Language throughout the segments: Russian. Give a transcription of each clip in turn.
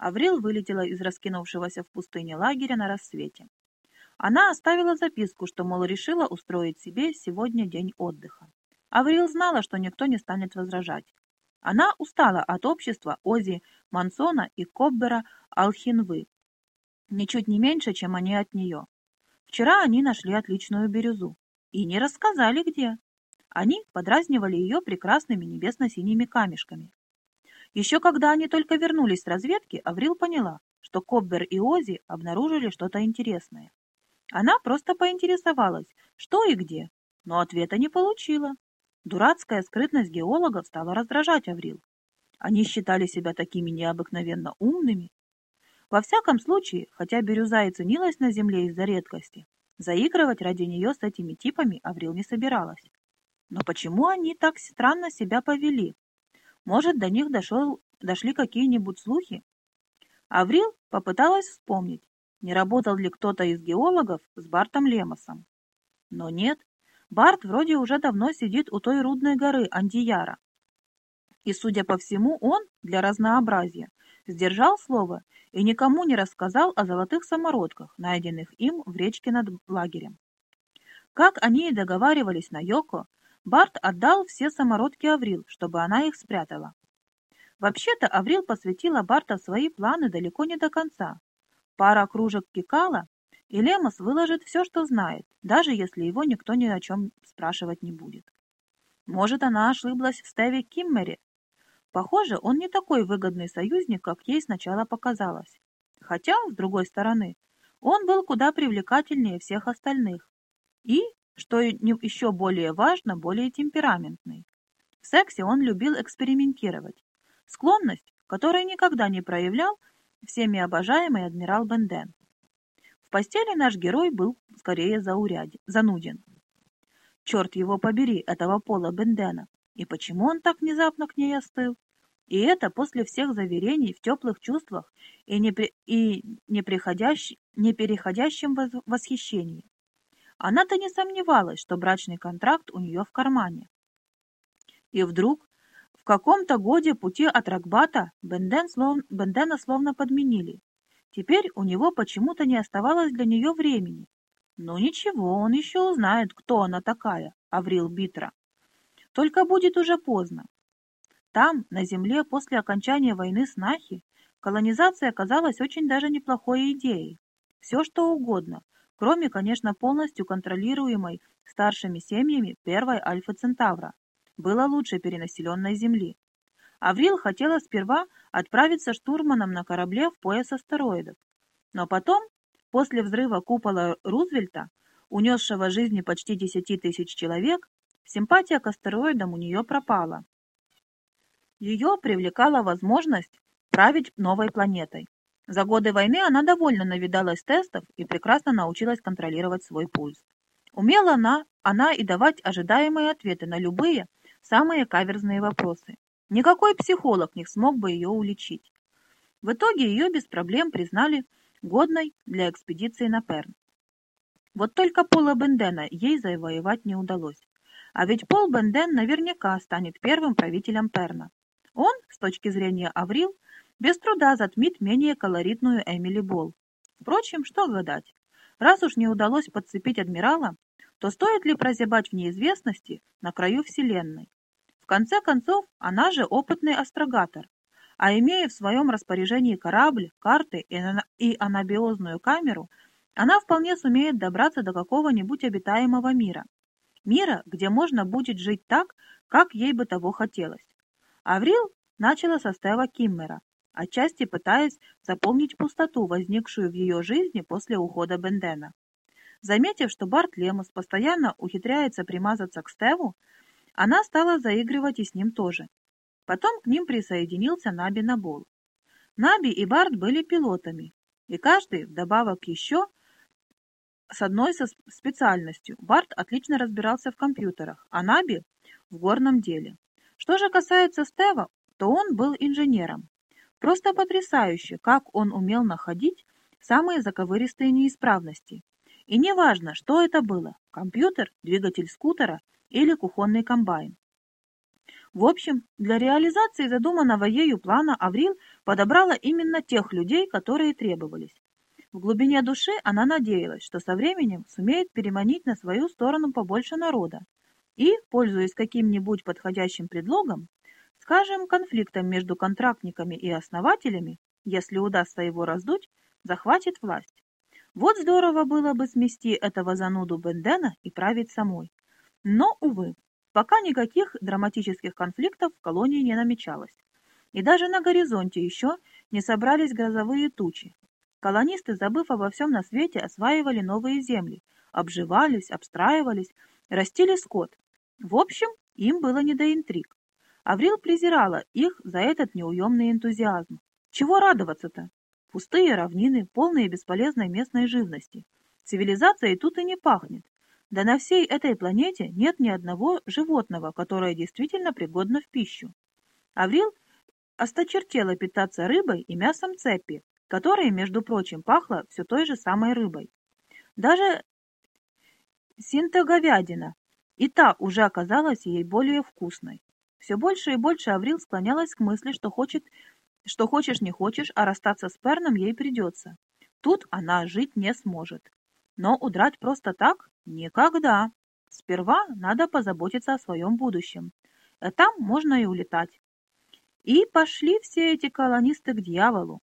Аврил вылетела из раскинувшегося в пустыне лагеря на рассвете. Она оставила записку, что, мол, решила устроить себе сегодня день отдыха. Аврил знала, что никто не станет возражать. Она устала от общества Ози Мансона и Коббера Алхинвы, ничуть не меньше, чем они от нее. Вчера они нашли отличную бирюзу и не рассказали, где. Они подразнивали ее прекрасными небесно-синими камешками. Еще когда они только вернулись с разведки, Аврил поняла, что Коббер и Ози обнаружили что-то интересное. Она просто поинтересовалась, что и где, но ответа не получила. Дурацкая скрытность геологов стала раздражать Аврил. Они считали себя такими необыкновенно умными. Во всяком случае, хотя бирюза и ценилась на земле из-за редкости, заигрывать ради нее с этими типами Аврил не собиралась. Но почему они так странно себя повели? Может, до них дошел, дошли какие-нибудь слухи? Аврил попыталась вспомнить, не работал ли кто-то из геологов с Бартом Лемосом. Но нет, Барт вроде уже давно сидит у той рудной горы Андияра. И, судя по всему, он, для разнообразия, сдержал слово и никому не рассказал о золотых самородках, найденных им в речке над лагерем. Как они и договаривались на Йоко, Барт отдал все самородки Аврил, чтобы она их спрятала. Вообще-то Аврил посвятила Барта в свои планы далеко не до конца. Пара кружек кикала и Лемос выложит все, что знает, даже если его никто ни о чем спрашивать не будет. Может, она ошиблась в Стеве Киммере? Похоже, он не такой выгодный союзник, как ей сначала показалось. Хотя, с другой стороны, он был куда привлекательнее всех остальных. И, что еще более важно, более темпераментный. В сексе он любил экспериментировать. Склонность, которой никогда не проявлял всеми обожаемый адмирал Бенден. В постели наш герой был скорее зауряд... зануден. Черт его побери, этого Пола Бендена. И почему он так внезапно к ней остыл? И это после всех заверений в теплых чувствах и, непри... и неприходящ... непереходящем восхищении. Она-то не сомневалась, что брачный контракт у нее в кармане. И вдруг, в каком-то годе пути от Ракбата Бенден слов... Бендена словно подменили. Теперь у него почему-то не оставалось для нее времени. Но ничего, он еще узнает, кто она такая, Аврил Битра. Только будет уже поздно. Там, на земле, после окончания войны с Нахи, колонизация оказалась очень даже неплохой идеей. Все что угодно, кроме, конечно, полностью контролируемой старшими семьями первой Альфа Центавра, было лучше перенаселенной Земли. Аврил хотела сперва отправиться штурманом на корабле в пояс астероидов. Но потом, после взрыва купола Рузвельта, унесшего жизни почти 10 тысяч человек, симпатия к астероидам у нее пропала. Ее привлекала возможность править новой планетой. За годы войны она довольно навидалась тестов и прекрасно научилась контролировать свой пульс. Умела она, она и давать ожидаемые ответы на любые, самые каверзные вопросы. Никакой психолог не смог бы ее уличить. В итоге ее без проблем признали годной для экспедиции на Перн. Вот только Пола Бендена ей завоевать не удалось. А ведь Пол Бенден наверняка станет первым правителем Перна. Он, с точки зрения Аврил, без труда затмит менее колоритную Эмили Болл. Впрочем, что гадать. Раз уж не удалось подцепить адмирала, то стоит ли прозябать в неизвестности на краю Вселенной? конце концов, она же опытный астрогатор, а имея в своем распоряжении корабль, карты и анабиозную камеру, она вполне сумеет добраться до какого-нибудь обитаемого мира. Мира, где можно будет жить так, как ей бы того хотелось. Аврил начала со Стева Киммера, отчасти пытаясь заполнить пустоту, возникшую в ее жизни после ухода Бендена. Заметив, что Барт Лемус постоянно ухитряется примазаться к Стеву, она стала заигрывать и с ним тоже. Потом к ним присоединился Наби Набол. Наби и Барт были пилотами, и каждый, вдобавок еще, с одной со специальностью. Барт отлично разбирался в компьютерах, а Наби – в горном деле. Что же касается Стева, то он был инженером. Просто потрясающе, как он умел находить самые заковыристые неисправности. И неважно, что это было – компьютер, двигатель скутера или кухонный комбайн. В общем, для реализации задуманного ею плана Аврил подобрала именно тех людей, которые требовались. В глубине души она надеялась, что со временем сумеет переманить на свою сторону побольше народа и, пользуясь каким-нибудь подходящим предлогом, скажем, конфликтом между контрактниками и основателями, если удастся его раздуть, захватит власть. Вот здорово было бы смести этого зануду Бендена и править самой. Но, увы, пока никаких драматических конфликтов в колонии не намечалось. И даже на горизонте еще не собрались грозовые тучи. Колонисты, забыв обо всем на свете, осваивали новые земли, обживались, обстраивались, растили скот. В общем, им было не до интриг. Аврил презирала их за этот неуемный энтузиазм. Чего радоваться-то? Пустые равнины, полные бесполезной местной живности. Цивилизацией тут и не пахнет. Да на всей этой планете нет ни одного животного, которое действительно пригодно в пищу. Аврил осточертела питаться рыбой и мясом цепи, которое, между прочим, пахло все той же самой рыбой. Даже синтоговядина и та уже оказалась ей более вкусной. Все больше и больше Аврил склонялась к мысли, что хочет что хочешь не хочешь, а расстаться с Перном ей придется. Тут она жить не сможет. Но удрать просто так? Никогда. Сперва надо позаботиться о своем будущем. А там можно и улетать. И пошли все эти колонисты к дьяволу.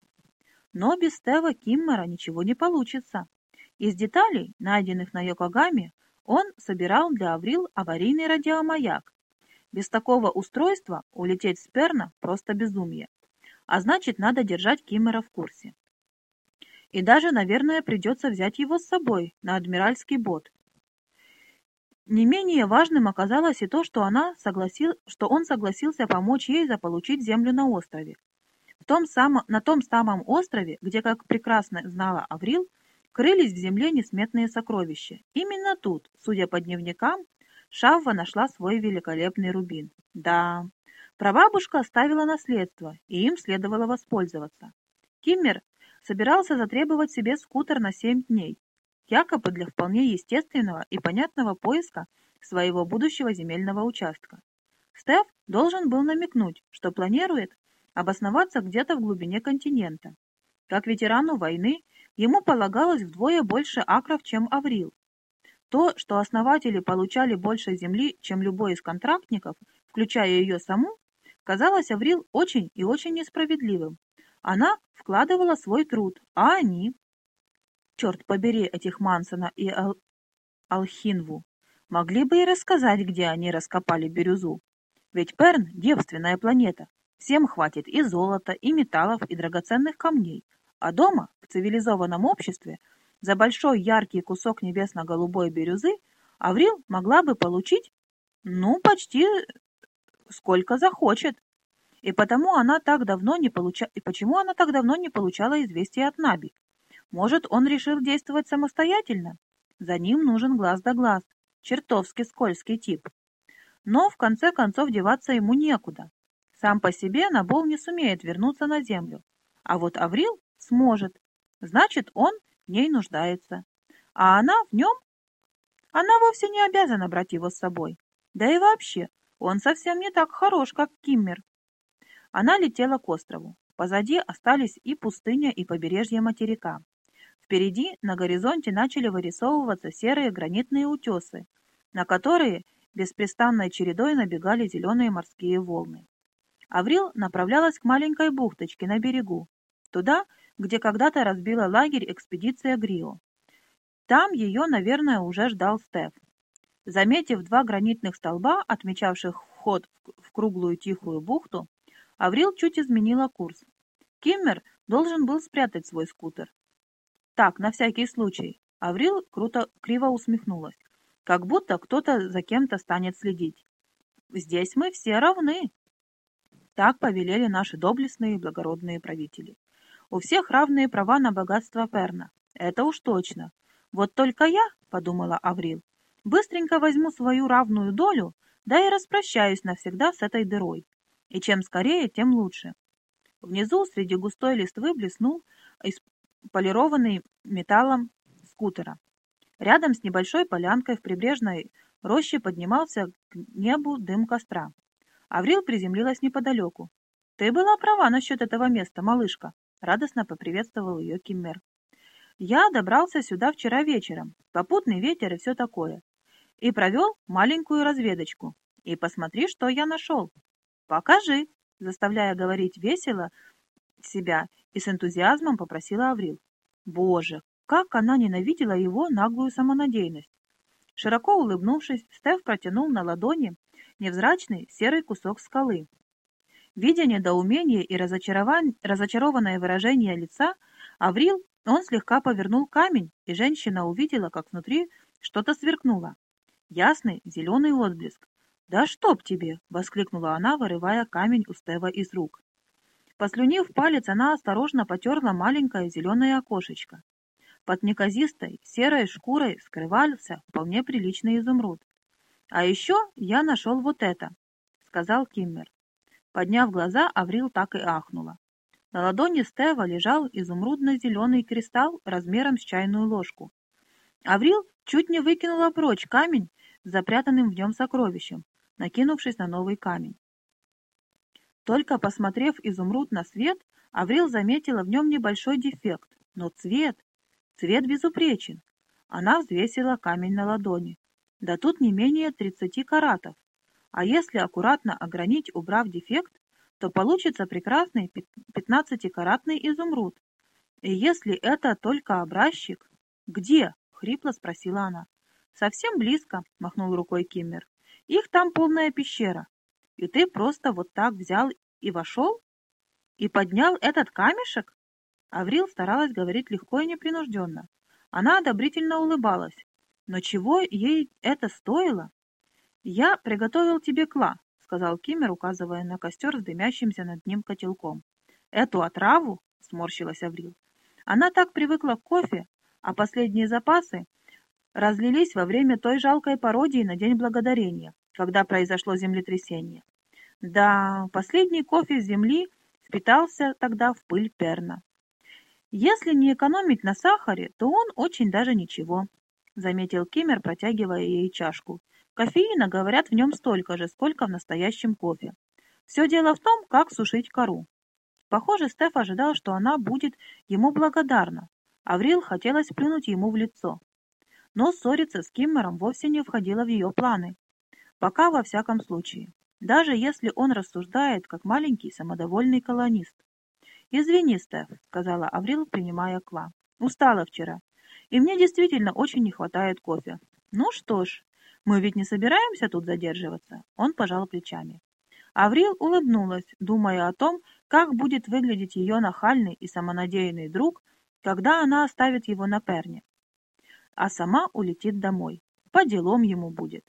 Но без Стева Киммера ничего не получится. Из деталей, найденных на Йокогаме, он собирал для Аврил аварийный радиомаяк. Без такого устройства улететь с Перна просто безумие а значит, надо держать Киммера в курсе. И даже, наверное, придется взять его с собой на адмиральский бот. Не менее важным оказалось и то, что, она согласил, что он согласился помочь ей заполучить землю на острове. В том само, на том самом острове, где, как прекрасно знала Аврил, крылись в земле несметные сокровища. Именно тут, судя по дневникам, Шавва нашла свой великолепный рубин. Да, Прабабушка оставила наследство, и им следовало воспользоваться. Киммер собирался затребовать себе скутер на семь дней, якобы для вполне естественного и понятного поиска своего будущего земельного участка. Стеф должен был намекнуть, что планирует обосноваться где-то в глубине континента. Как ветерану войны, ему полагалось вдвое больше акров, чем Аврил. То, что основатели получали больше земли, чем любой из контрактников, включая ее саму, казалось Аврил очень и очень несправедливым. Она вкладывала свой труд, а они... Черт побери этих Мансона и Ал... Алхинву. Могли бы и рассказать, где они раскопали бирюзу. Ведь Перн — девственная планета. Всем хватит и золота, и металлов, и драгоценных камней. А дома, в цивилизованном обществе, за большой яркий кусок небесно-голубой бирюзы Аврил могла бы получить, ну, почти сколько захочет. И потому она так давно не получа... и почему она так давно не получала известия от Наби? Может, он решил действовать самостоятельно? За ним нужен глаз да глаз. Чертовски скользкий тип. Но, в конце концов, деваться ему некуда. Сам по себе Набол не сумеет вернуться на землю. А вот Аврил сможет. Значит, он ней нуждается. А она в нем? Она вовсе не обязана брать его с собой. Да и вообще, он совсем не так хорош, как Киммер. Она летела к острову. Позади остались и пустыня, и побережье материка. Впереди на горизонте начали вырисовываться серые гранитные утесы, на которые беспрестанной чередой набегали зеленые морские волны. Аврил направлялась к маленькой бухточке на берегу, туда, где когда-то разбила лагерь экспедиция Грио. Там ее, наверное, уже ждал Стеф. Заметив два гранитных столба, отмечавших вход в круглую тихую бухту, Аврил чуть изменила курс. Киммер должен был спрятать свой скутер. Так, на всякий случай. Аврил круто, криво усмехнулась, как будто кто-то за кем-то станет следить. Здесь мы все равны. Так повелели наши доблестные и благородные правители. У всех равные права на богатство Перна. Это уж точно. Вот только я, подумала Аврил, Быстренько возьму свою равную долю, да и распрощаюсь навсегда с этой дырой. И чем скорее, тем лучше. Внизу среди густой листвы блеснул полированный металлом скутера. Рядом с небольшой полянкой в прибрежной роще поднимался к небу дым костра. Аврил приземлилась неподалеку. «Ты была права насчет этого места, малышка», — радостно поприветствовал ее Киммер. «Я добрался сюда вчера вечером, попутный ветер и все такое, и провел маленькую разведочку. И посмотри, что я нашел. Покажи», — заставляя говорить весело себя и с энтузиазмом попросила Аврил. Боже, как она ненавидела его наглую самонадеянность! Широко улыбнувшись, Стеф протянул на ладони невзрачный серый кусок скалы. Видя недоумение и разочарованное выражение лица, Аврил, он слегка повернул камень, и женщина увидела, как внутри что-то сверкнуло. Ясный зеленый отблеск. «Да чтоб тебе!» — воскликнула она, вырывая камень у Стева из рук. Послюнив палец, она осторожно потерла маленькое зеленое окошечко. Под неказистой серой шкурой скрывался вполне приличный изумруд. «А еще я нашел вот это», — сказал Киммер. Подняв глаза, Аврил так и ахнула. На ладони Стева лежал изумрудно-зеленый кристалл размером с чайную ложку. Аврил чуть не выкинула прочь камень с запрятанным в нем сокровищем, накинувшись на новый камень. Только посмотрев изумруд на свет, Аврил заметила в нем небольшой дефект, но цвет, Цвет безупречен. Она взвесила камень на ладони. Да тут не менее 30 каратов. А если аккуратно огранить, убрав дефект, то получится прекрасный 15-каратный изумруд. И если это только образчик... Где? — хрипло спросила она. Совсем близко, — махнул рукой Киммер. Их там полная пещера. И ты просто вот так взял и вошел? И поднял этот камешек? Аврил старалась говорить легко и непринужденно. Она одобрительно улыбалась. Но чего ей это стоило? «Я приготовил тебе кла», — сказал Кимер, указывая на костер с дымящимся над ним котелком. «Эту отраву?» — сморщилась Аврил. Она так привыкла к кофе, а последние запасы разлились во время той жалкой пародии на День Благодарения, когда произошло землетрясение. Да, последний кофе с земли впитался тогда в пыль перна. Если не экономить на сахаре, то он очень даже ничего, заметил Киммер, протягивая ей чашку. Кофеина, говорят, в нем столько же, сколько в настоящем кофе. Все дело в том, как сушить кору. Похоже, Стеф ожидал, что она будет ему благодарна. Аврил хотелось плюнуть ему в лицо. Но ссориться с Киммером вовсе не входило в ее планы. Пока во всяком случае. Даже если он рассуждает, как маленький самодовольный колонист. «Извини, Стеф», — сказала Аврил, принимая кла. «Устала вчера. И мне действительно очень не хватает кофе. Ну что ж, мы ведь не собираемся тут задерживаться?» Он пожал плечами. Аврил улыбнулась, думая о том, как будет выглядеть ее нахальный и самонадеянный друг, когда она оставит его на перне, а сама улетит домой. По делам ему будет.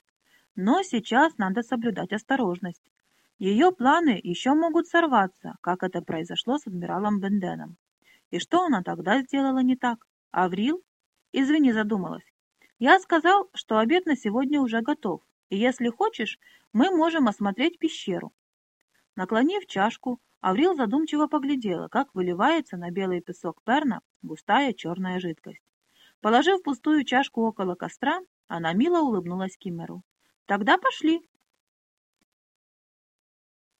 Но сейчас надо соблюдать осторожность. Ее планы еще могут сорваться, как это произошло с адмиралом Бенденом. И что она тогда сделала не так? Аврил? Извини, задумалась. Я сказал, что обед на сегодня уже готов, и если хочешь, мы можем осмотреть пещеру. Наклонив чашку, Аврил задумчиво поглядела, как выливается на белый песок перна густая черная жидкость. Положив пустую чашку около костра, она мило улыбнулась Киммеру. «Тогда пошли,